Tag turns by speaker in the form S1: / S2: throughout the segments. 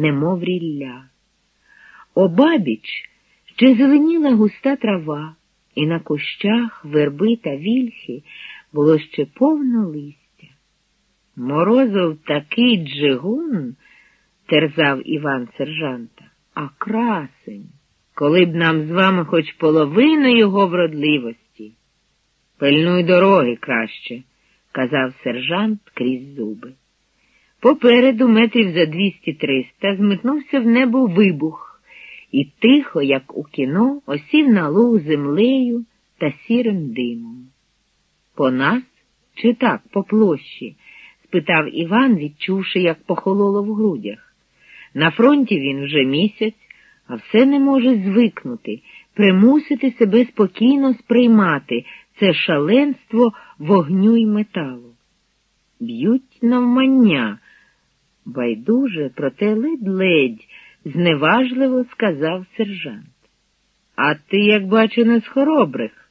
S1: немов рілля. Обабіч ще зеленіла густа трава, і на кущах верби та вільхи було ще повно листя. Морозов такий джигун, терзав Іван сержанта, а красень, коли б нам з вами хоч половину його вродливості. Пильнуй дороги краще, казав сержант крізь зуби. Попереду, метрів за двісті-триста, зметнувся в небо вибух і тихо, як у кіно, осів на луг землею та сірим димом. По нас чи так, по площі? спитав Іван, відчувши, як похололо в грудях. На фронті він вже місяць, а все не може звикнути, примусити себе спокійно сприймати це шаленство вогню й металу. Б'ють навмання. Байдуже, проте ледь-ледь, зневажливо сказав сержант. А ти, як бачу, не з хоробрих,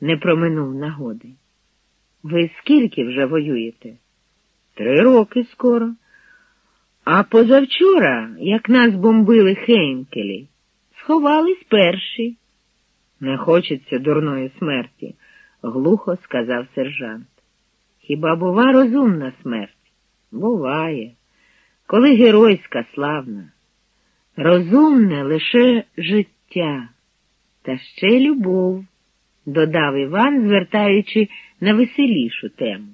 S1: не проминув нагоди. Ви скільки вже воюєте? Три роки скоро. А позавчора, як нас бомбили Хейнкелі, сховались перші. Не хочеться дурної смерті, глухо сказав сержант. Хіба бува розумна смерть? Буває, коли геройська славна. Розумне лише життя, та ще любов, додав Іван, звертаючи на веселішу тему.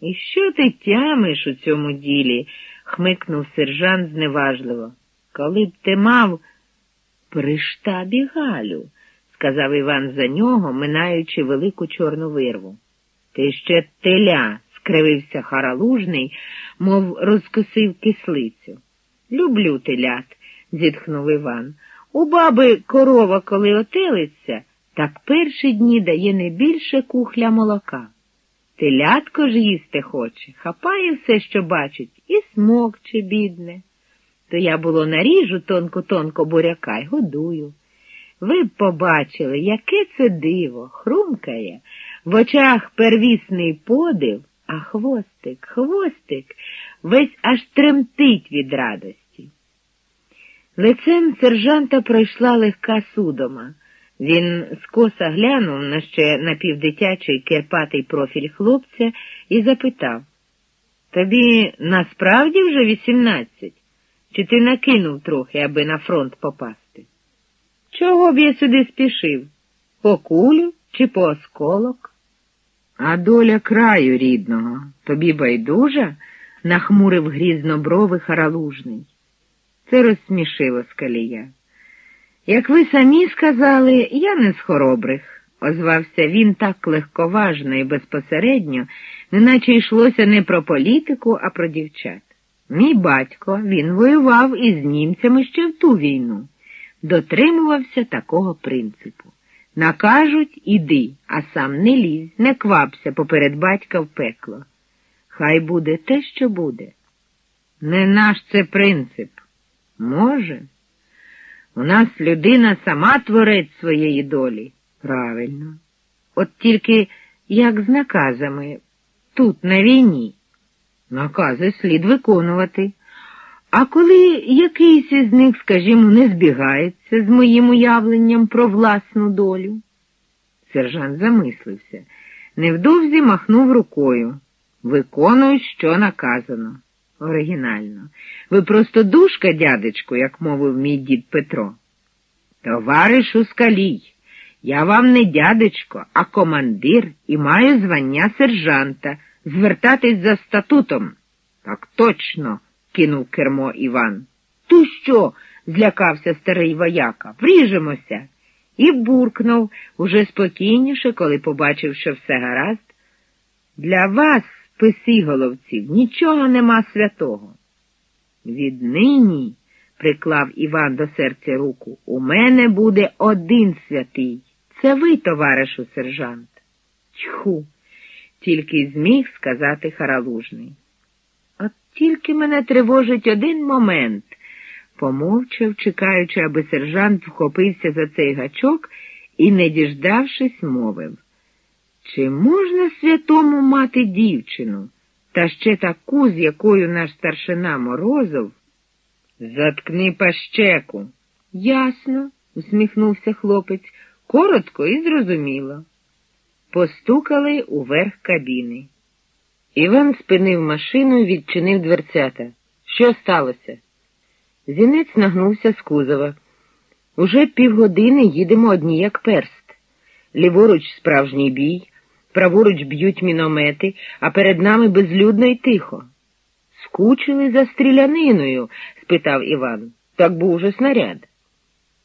S1: І що ти тямиш у цьому ділі? хмикнув сержант зневажливо. Коли б ти мав при штабі Галю, сказав Іван за нього, минаючи велику чорну вирву. Ти ще теля, скривився харалужний, мов розкосив кислицю. Люблю телят, зітхнув Іван. У баби корова, коли отелиться, так перші дні дає не більше кухля молока. Телятко ж їсти хоче, хапає все, що бачить, і смокче, бідне. То я було наріжу тонко-тонко буряка й годую. Ви б побачили, яке це диво, хрумкає, в очах первісний подив, а хвостик, хвостик весь аж тремтить від радості. Лицем сержанта пройшла легка судома. Він скоса глянув на ще напівдитячий кирпатий профіль хлопця і запитав Тобі насправді вже вісімнадцять? Чи ти накинув трохи, аби на фронт попасти? Чого б я сюди спішив? По кулю чи по осколок? А доля краю рідного тобі байдужа? нахмурив грізнобровий харалужний. Це розсмішило скалія. Як ви самі сказали, я не з хоробрих, озвався він так легковажно і безпосередньо, неначе йшлося не про політику, а про дівчат. Мій батько, він воював із німцями ще в ту війну, дотримувався такого принципу. Накажуть іди, а сам не лізь, не квапся поперед батька в пекло. Хай буде те, що буде. Не наш це принцип. Може. У нас людина сама творець своєї долі. Правильно. От тільки як з наказами тут, на війні. Накази слід виконувати. А коли якийсь із них, скажімо, не збігається з моїм уявленням про власну долю? Сержант замислився. Невдовзі махнув рукою. Виконую, що наказано. Оригінально. Ви просто душка, дядечко, як мовив мій дід Петро. Товаришу скалій, я вам не дядечко, а командир і маю звання сержанта. Звертатись за статутом. Так точно, кинув кермо Іван. Ту що? злякався старий вояка. Вріжемося. І буркнув уже спокійніше, коли побачив, що все гаразд. Для вас писіголовців, нічого нема святого. Віднині, приклав Іван до серця руку, у мене буде один святий. Це ви, товаришу сержант. Тьху, тільки зміг сказати Харалужний. Тільки мене тривожить один момент, помовчав, чекаючи, аби сержант вхопився за цей гачок і, не діждавшись, мовив. Чи можна святому мати дівчину, та ще таку, з якою наш старшина Морозов? Заткни пащеку. Ясно, усміхнувся хлопець, коротко і зрозуміло. Постукали уверх кабіни. Іван спинив машину і відчинив дверцята. Що сталося? Зінець нагнувся з кузова. Уже півгодини їдемо одні, як перст. Ліворуч справжній бій, праворуч б'ють міномети, а перед нами безлюдно й тихо. Скучили за стріляниною? спитав Іван. Так був уже снаряд.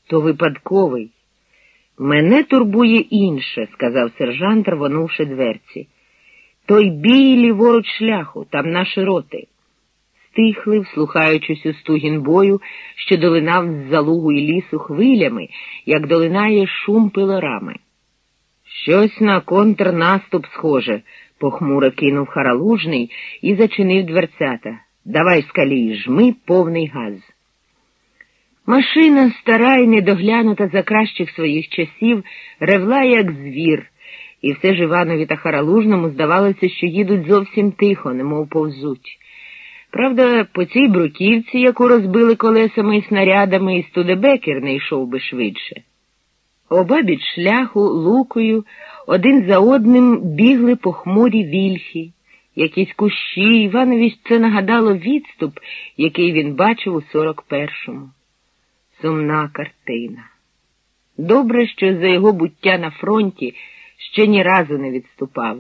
S1: То випадковий. Мене турбує інше, сказав сержант, рвонувши дверці. Той бій ліворуч шляху, там наші роти. Стихли, вслухаючись у стугін бою, що долинав з залугу і лісу хвилями, як долинає шум пилорами. Щось на контрнаступ схоже, похмуро кинув харалужний і зачинив дверцята. Давай скалій, жми повний газ. Машина, стара й недоглянута за кращих своїх часів, ревла, як звір, і все ж Іванові та Харалужному здавалося, що їдуть зовсім тихо, немов повзуть. Правда, по цій бруківці, яку розбили колесами і снарядами, і студебекер не йшов би швидше. Обабіч шляху, лукою, один за одним бігли похмурі вільхи, якісь кущі, Іванові це нагадало відступ, який він бачив у сорок першому. Сумна картина. Добре, що за його буття на фронті ще ні разу не відступав.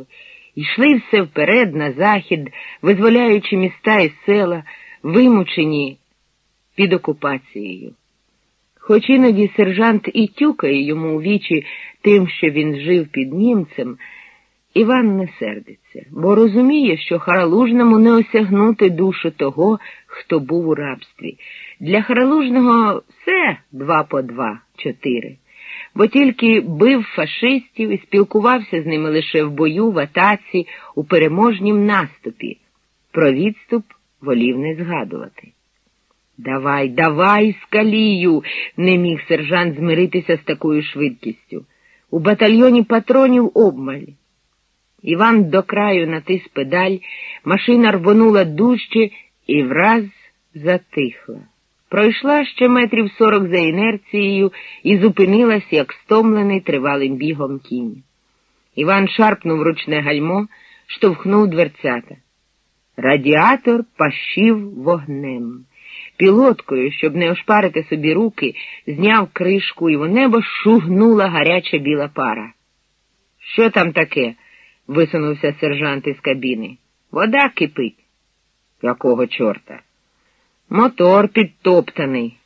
S1: Йшли все вперед, на захід, визволяючи міста і села, вимучені під окупацією. Хоч іноді сержант і тюкає йому у вічі тим, що він жив під німцем, Іван не сердиться, бо розуміє, що Харалужному не осягнути душу того, хто був у рабстві. Для Харалужного все два по два, чотири, бо тільки бив фашистів і спілкувався з ними лише в бою, в атаці, у переможнім наступі. Про відступ волів не згадувати. Давай, давай, скалію, не міг сержант змиритися з такою швидкістю. У батальйоні патронів обмаль. Іван до краю натис педаль, машина рвонула дужче і враз затихла. Пройшла ще метрів сорок за інерцією і зупинилась, як стомлений тривалим бігом кінь. Іван шарпнув ручне гальмо, штовхнув дверцята. Радіатор пащив вогнем. Пілоткою, щоб не ошпарити собі руки, зняв кришку і в небо шугнула гаряча біла пара. Що там таке? висунувся сержант із кабіни. Вода кипить. Якого чорта? Мотор підтоптаний.